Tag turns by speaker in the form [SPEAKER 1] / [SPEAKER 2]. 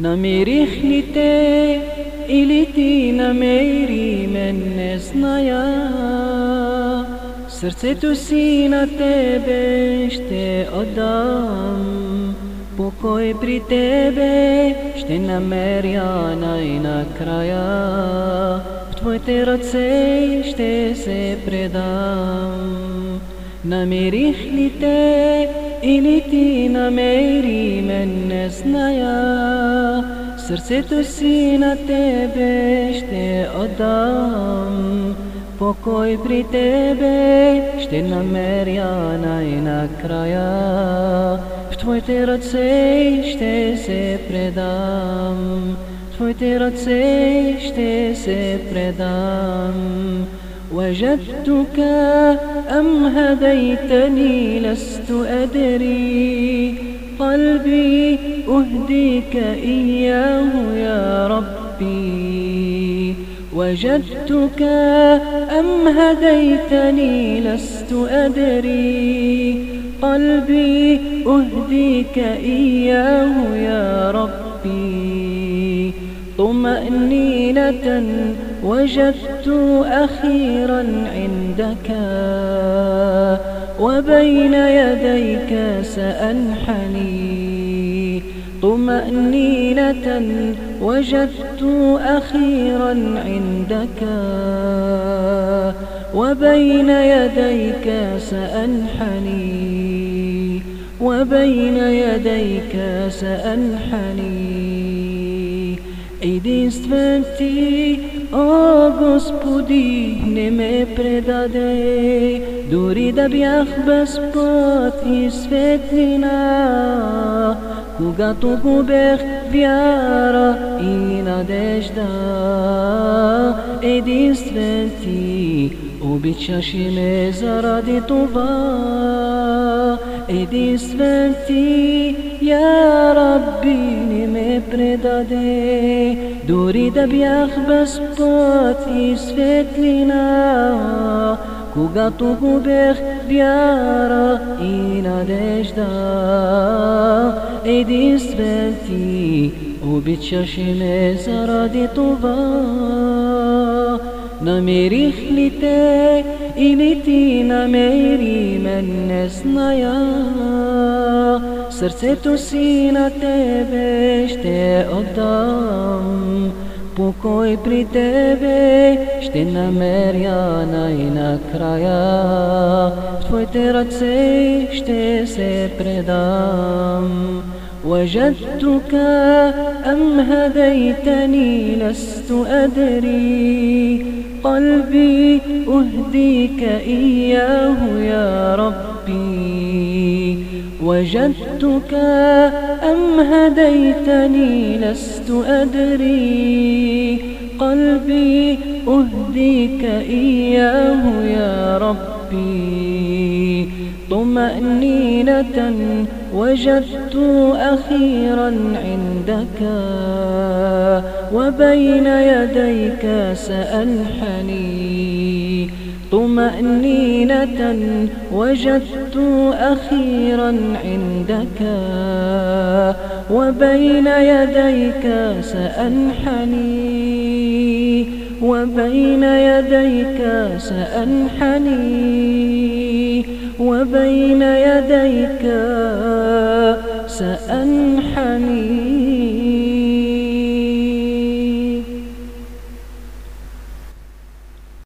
[SPEAKER 1] Namirihnite iliti nameri mene znaja. Srce tu si na tebe šte odam Pokoj pri tebe šte namerja naj na kraja V tvoj te roce šte se predam. न मेरिख्लिते इलिति न मेरी मैंने स्नाया Srce to si na tebe šte odam, pokoj pri tebe šte namerja naj na kraja, v tvoj te roce šte se predam, v tvoj te roce šte se predam. وجدتك أم هديتني لست أدري. قلبي أهديك إياه يا ربي. وجدتك أم هديتني لست أدري. قلبي أهديك إياه يا ربي. طمأنينة وجدت أخيرا عندك وبين يديك سأنحني. طمأنينة وجدت أخيرا عندك وبين يديك سأنحني. وبين يديك سأنحني. Единствен ти, о Господи, не ме предаде, дори да бях без път и светлина, когато губех вяра и надежда. Единствен ти, обичаш и ме заради това. Единствен ти, я Rabbi, не ме предаде, дори да бях без път и светлина, когато губех вяра и надежда. Единствен ти, обичаш и ме заради това. Намерих ли те или ти намери мен не зная Сърцето си на тебе ще отдам Покой при тебе ще намеря най-накрая В твоите ръце ще се предам وجدتك أم هديتني لست أدري قلبي أهديك إياه يا ربي. وجدتك أم هديتني لست أدري. قلبي أهديك إياه يا ربي. طمأنينة وجدت أخيرا عندك وبين يديك سأنحني طمأنينة وجدت أخيرا عندك وبين يديك سأنحني وبين يديك سأنحني وبين يديك سأنحني.